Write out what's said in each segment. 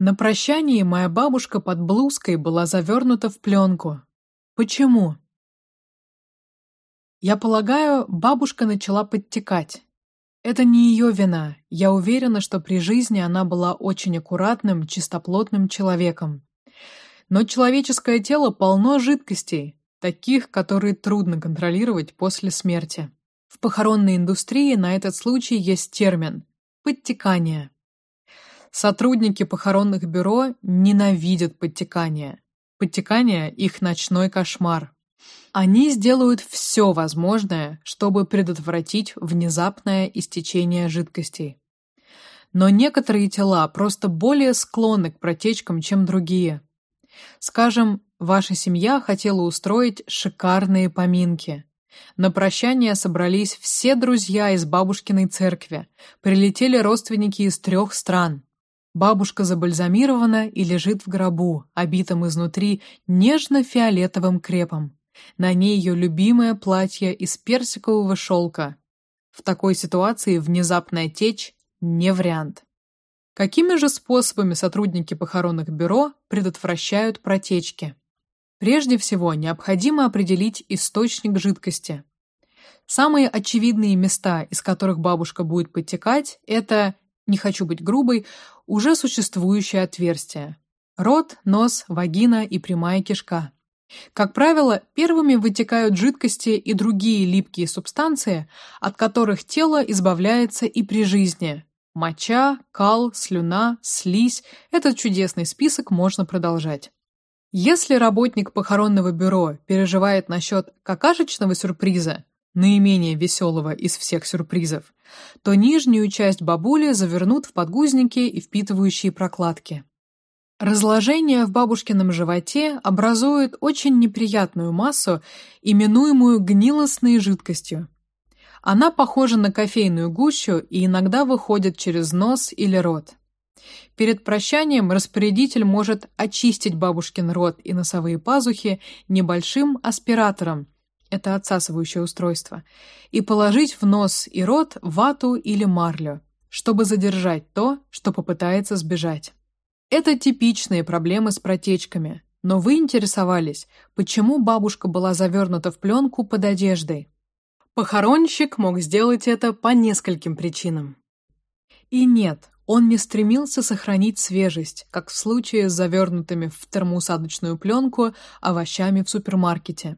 На прощании моя бабушка под блузкой была завернута в пленку. Почему? Я полагаю, бабушка начала подтекать. Это не ее вина. Я уверена, что при жизни она была очень аккуратным, чистоплотным человеком. Но человеческое тело полно жидкостей, таких, которые трудно контролировать после смерти. В похоронной индустрии на этот случай есть термин подтекание. Сотрудники похоронных бюро ненавидят подтекание. Подтекание их ночной кошмар. Они сделают все возможное, чтобы предотвратить внезапное истечение жидкостей. Но некоторые тела просто более склонны к протечкам, чем другие. Скажем, ваша семья хотела устроить шикарные поминки. На прощание собрались все друзья из бабушкиной церкви. Прилетели родственники из трех стран. Бабушка забальзамирована и лежит в гробу, обитом изнутри нежно-фиолетовым крепом. На ней ее любимое платье из персикового шелка. В такой ситуации внезапная течь не вариант. Какими же способами сотрудники похоронных бюро предотвращают протечки? Прежде всего, необходимо определить источник жидкости. Самые очевидные места, из которых бабушка будет подтекать, это, не хочу быть грубой, уже существующее отверстие. Рот, нос, вагина и прямая кишка. Как правило, первыми вытекают жидкости и другие липкие субстанции, от которых тело избавляется и при жизни. Моча, кал, слюна, слизь – этот чудесный список можно продолжать. Если работник похоронного бюро переживает насчет какашечного сюрприза, наименее веселого из всех сюрпризов, то нижнюю часть бабули завернут в подгузники и впитывающие прокладки. Разложение в бабушкином животе образует очень неприятную массу, именуемую гнилостной жидкостью. Она похожа на кофейную гущу и иногда выходит через нос или рот. Перед прощанием распорядитель может очистить бабушкин рот и носовые пазухи небольшим аспиратором, это отсасывающее устройство, и положить в нос и рот вату или марлю, чтобы задержать то, что попытается сбежать. Это типичные проблемы с протечками, но вы интересовались, почему бабушка была завернута в пленку под одеждой. Похоронщик мог сделать это по нескольким причинам. И нет, он не стремился сохранить свежесть, как в случае с завернутыми в термоусадочную пленку овощами в супермаркете.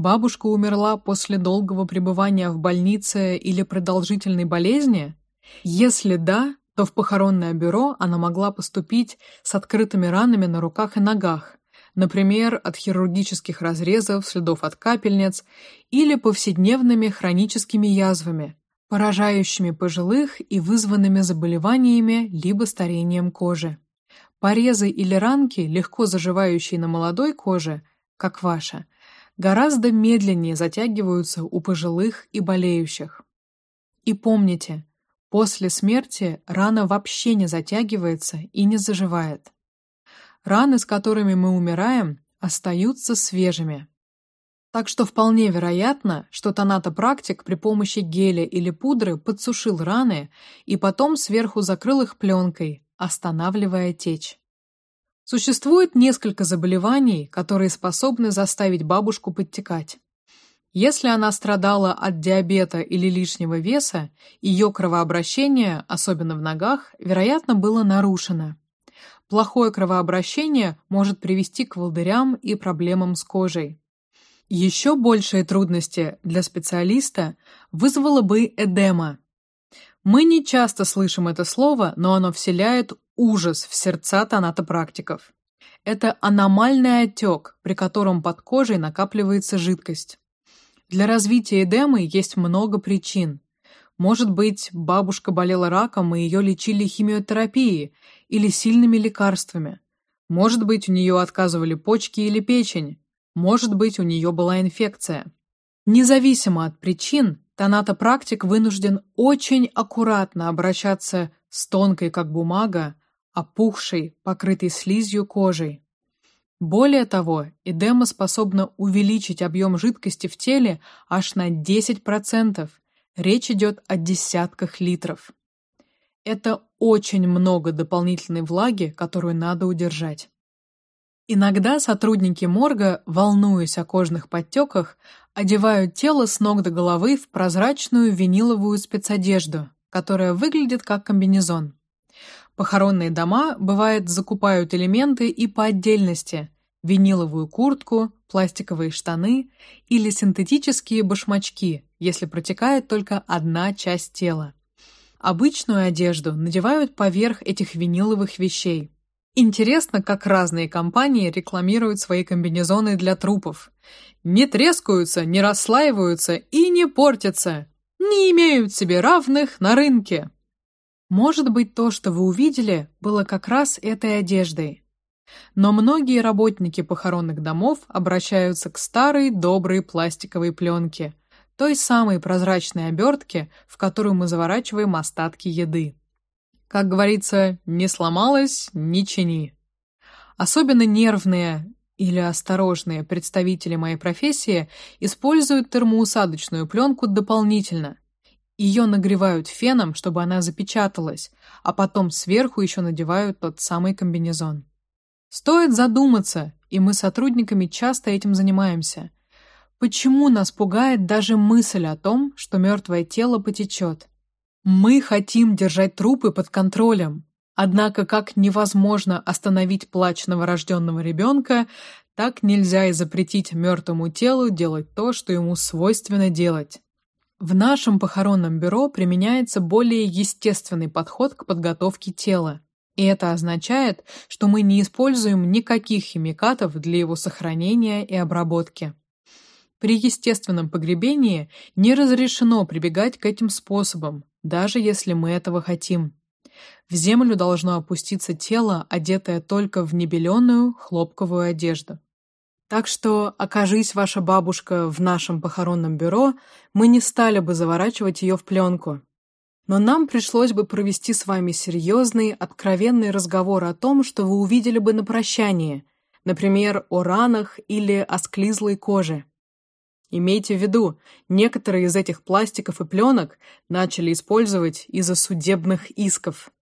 Бабушка умерла после долгого пребывания в больнице или продолжительной болезни? Если да, то в похоронное бюро она могла поступить с открытыми ранами на руках и ногах, например, от хирургических разрезов, следов от капельниц или повседневными хроническими язвами, поражающими пожилых и вызванными заболеваниями либо старением кожи. Порезы или ранки, легко заживающие на молодой коже, как ваша, гораздо медленнее затягиваются у пожилых и болеющих. И помните, после смерти рана вообще не затягивается и не заживает. Раны, с которыми мы умираем, остаются свежими. Так что вполне вероятно, что тонатопрактик при помощи геля или пудры подсушил раны и потом сверху закрыл их пленкой, останавливая течь. Существует несколько заболеваний, которые способны заставить бабушку подтекать. Если она страдала от диабета или лишнего веса, ее кровообращение, особенно в ногах, вероятно, было нарушено. Плохое кровообращение может привести к волдырям и проблемам с кожей. Еще большие трудности для специалиста вызвала бы эдема. Мы не часто слышим это слово, но оно вселяет ужас в сердца тонатопрактиков. Это аномальный отек, при котором под кожей накапливается жидкость. Для развития эдемы есть много причин. Может быть, бабушка болела раком, и ее лечили химиотерапией или сильными лекарствами. Может быть, у нее отказывали почки или печень. Может быть, у нее была инфекция. Независимо от причин, тонатопрактик вынужден очень аккуратно обращаться с тонкой, как бумага, опухшей, покрытой слизью кожей. Более того, эдема способна увеличить объем жидкости в теле аж на 10%. Речь идет о десятках литров. Это очень много дополнительной влаги, которую надо удержать. Иногда сотрудники морга, волнуясь о кожных подтеках, одевают тело с ног до головы в прозрачную виниловую спецодежду, которая выглядит как комбинезон. Похоронные дома, бывает, закупают элементы и по отдельности – виниловую куртку, пластиковые штаны или синтетические башмачки, если протекает только одна часть тела. Обычную одежду надевают поверх этих виниловых вещей. Интересно, как разные компании рекламируют свои комбинезоны для трупов. Не трескаются, не расслаиваются и не портятся. Не имеют себе равных на рынке. Может быть, то, что вы увидели, было как раз этой одеждой. Но многие работники похоронных домов обращаются к старой доброй пластиковой пленке, той самой прозрачной обертке, в которую мы заворачиваем остатки еды. Как говорится, не сломалось, не чини. Особенно нервные или осторожные представители моей профессии используют термоусадочную пленку дополнительно. Ее нагревают феном, чтобы она запечаталась, а потом сверху еще надевают тот самый комбинезон. Стоит задуматься, и мы сотрудниками часто этим занимаемся. Почему нас пугает даже мысль о том, что мертвое тело потечет? Мы хотим держать трупы под контролем. Однако, как невозможно остановить плач новорожденного ребенка, так нельзя и запретить мертвому телу делать то, что ему свойственно делать. В нашем похоронном бюро применяется более естественный подход к подготовке тела. И это означает, что мы не используем никаких химикатов для его сохранения и обработки. При естественном погребении не разрешено прибегать к этим способам, даже если мы этого хотим. В землю должно опуститься тело, одетое только в небеленую хлопковую одежду. Так что, окажись ваша бабушка в нашем похоронном бюро, мы не стали бы заворачивать ее в пленку. Но нам пришлось бы провести с вами серьезный, откровенный разговор о том, что вы увидели бы на прощании, например, о ранах или о склизлой коже. Имейте в виду, некоторые из этих пластиков и пленок начали использовать из-за судебных исков.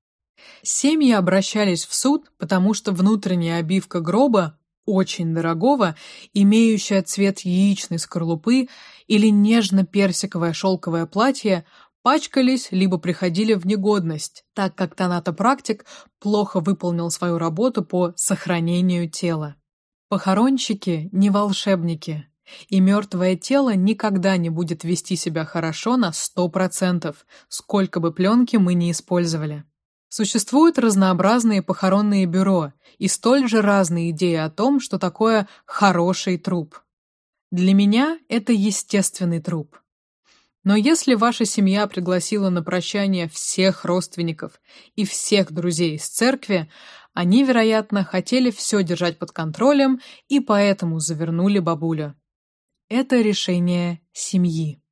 Семьи обращались в суд, потому что внутренняя обивка гроба очень дорогого, имеющая цвет яичной скорлупы или нежно-персиковое шелковое платье, пачкались либо приходили в негодность, так как тонатопрактик плохо выполнил свою работу по сохранению тела. Похоронщики не волшебники, и мертвое тело никогда не будет вести себя хорошо на сто процентов, сколько бы пленки мы ни использовали. Существуют разнообразные похоронные бюро и столь же разные идеи о том, что такое хороший труп. Для меня это естественный труп. Но если ваша семья пригласила на прощание всех родственников и всех друзей из церкви, они, вероятно, хотели все держать под контролем и поэтому завернули бабулю. Это решение семьи.